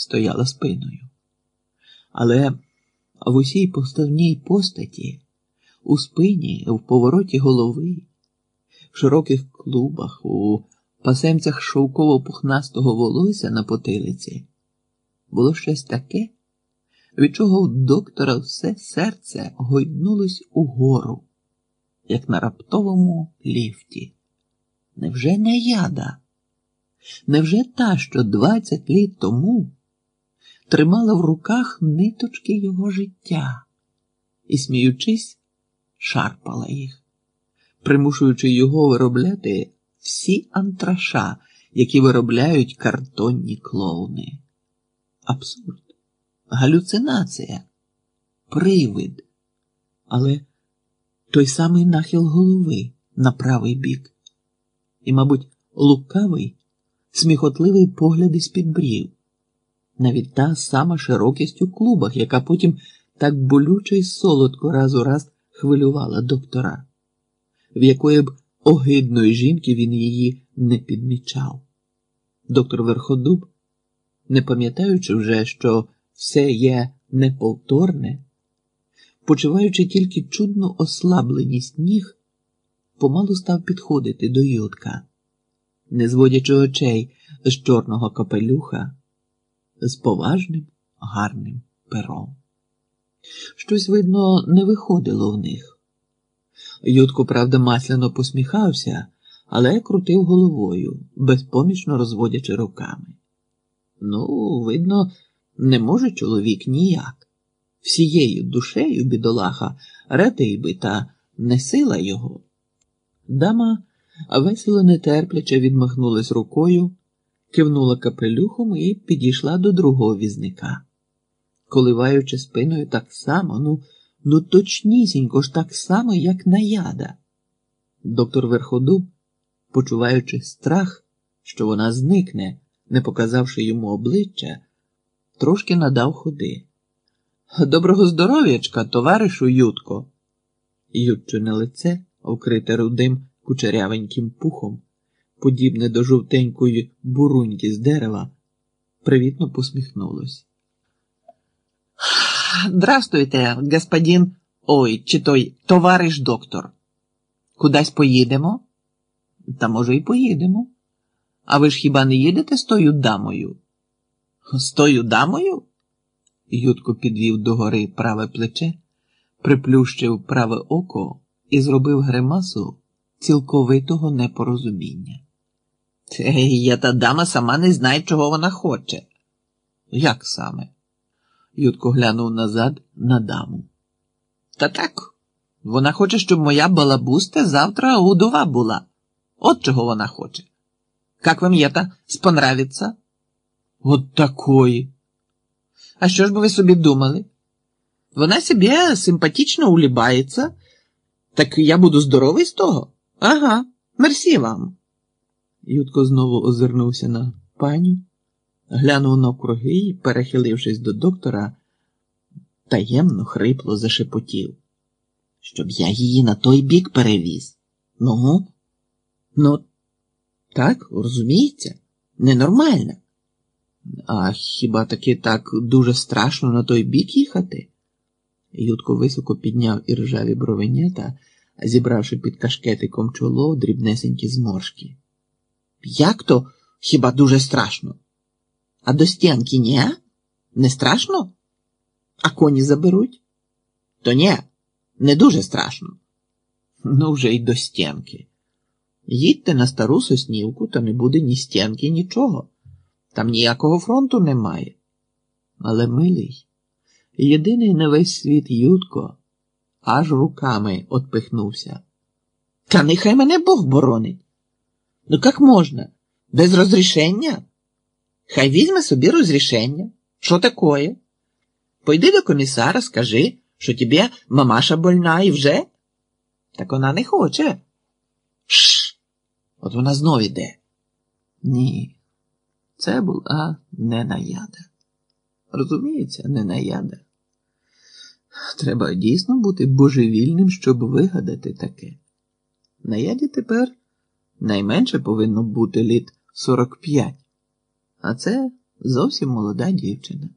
стояла спиною. Але в усій поставній постаті, у спині, в повороті голови, в широких клубах, у пасемцях шовково-пухнастого волосся на потилиці було щось таке, від чого у доктора все серце гойднулось угору, як на раптовому ліфті. Невже не яда? Невже та, що двадцять літ тому тримала в руках ниточки його життя і, сміючись, шарпала їх, примушуючи його виробляти всі антраша, які виробляють картонні клоуни? Абсурд, галюцинація, привид, але той самий нахил голови на правий бік. І, мабуть, лукавий, сміхотливий погляд із під брів, навіть та сама широкість у клубах, яка потім так болюче й солодко раз у раз хвилювала доктора, в якої б огидної жінки він її не підмічав. Доктор Верходуб, не пам'ятаючи вже, що все є неповторне, почуваючи тільки чудну ослабленість ніг, помалу став підходити до Ютка, не зводячи очей з чорного капелюха, з поважним гарним пером. Щось, видно, не виходило в них. Ютко, правда, масляно посміхався, але крутив головою, безпомічно розводячи руками. Ну, видно, не може чоловік ніяк. Всією душею бідолаха ретий би та не сила його. Дама весело нетерпляче відмахнулась рукою, кивнула капелюхом і підійшла до другого візника, коливаючи спиною так само, ну, ну точнісінько ж так само, як наяда. Доктор Верходуб, почуваючи страх, що вона зникне, не показавши йому обличчя, трошки надав ходи. Доброго здоров'ячка, товаришу Ютко. Ютчине лице, вкрите рудим кучерявеньким пухом, подібне до жовтенької буруньки з дерева, привітно посміхнулось. Здравствуйте, господин, ой, чи той товариш доктор. Кудись поїдемо? Та, може, і поїдемо. А ви ж хіба не їдете з тою дамою? З тою дамою? Ютко підвів догори праве плече, приплющив праве око і зробив гримасу цілковитого непорозуміння. Я та дама сама не знає, чого вона хоче. Як саме? Ютко глянув назад на даму. Та так, вона хоче, щоб моя балабуста завтра удова була. От чого вона хоче. Как вам это спонравится? От такої. А що ж би ви собі думали? Вона собі симпатично улібається, так я буду здоровий з того? Ага, мерсі вам. Ютко знову озирнувся на паню, глянув навкруги і, перехилившись до доктора, таємно хрипло зашепотів. Щоб я її на той бік перевіз. Ну, ну, так, розуміється, ненормально. А хіба таки так дуже страшно на той бік їхати? Ютко високо підняв іржаві бровенята, зібравши під кашкетиком чоло дрібнесенькі зморшки. Як то хіба дуже страшно? А до стінки ні? Не страшно? А коні заберуть? То ні, не дуже страшно. Ну, вже й до стінки. Їдьте на стару соснівку, та не буде ні стінки, нічого. Там ніякого фронту немає. Але милий, єдиний на весь світ Ютко аж руками отпихнувся. Та нехай мене Бог боронить. Ну як можна? Без розрішення? Хай візьме собі розрішення. Що такое? Пойди до комісара, скажи, що тебе мамаша больна і вже. Так вона не хоче. Шш. От вона знов іде. Ні. Це була не наяда. Розуміється, не наяда. Треба дійсно бути божевільним, щоб вигадати таке. Наяді тепер найменше повинно бути літ 45, а це Зовсім молода дівчина.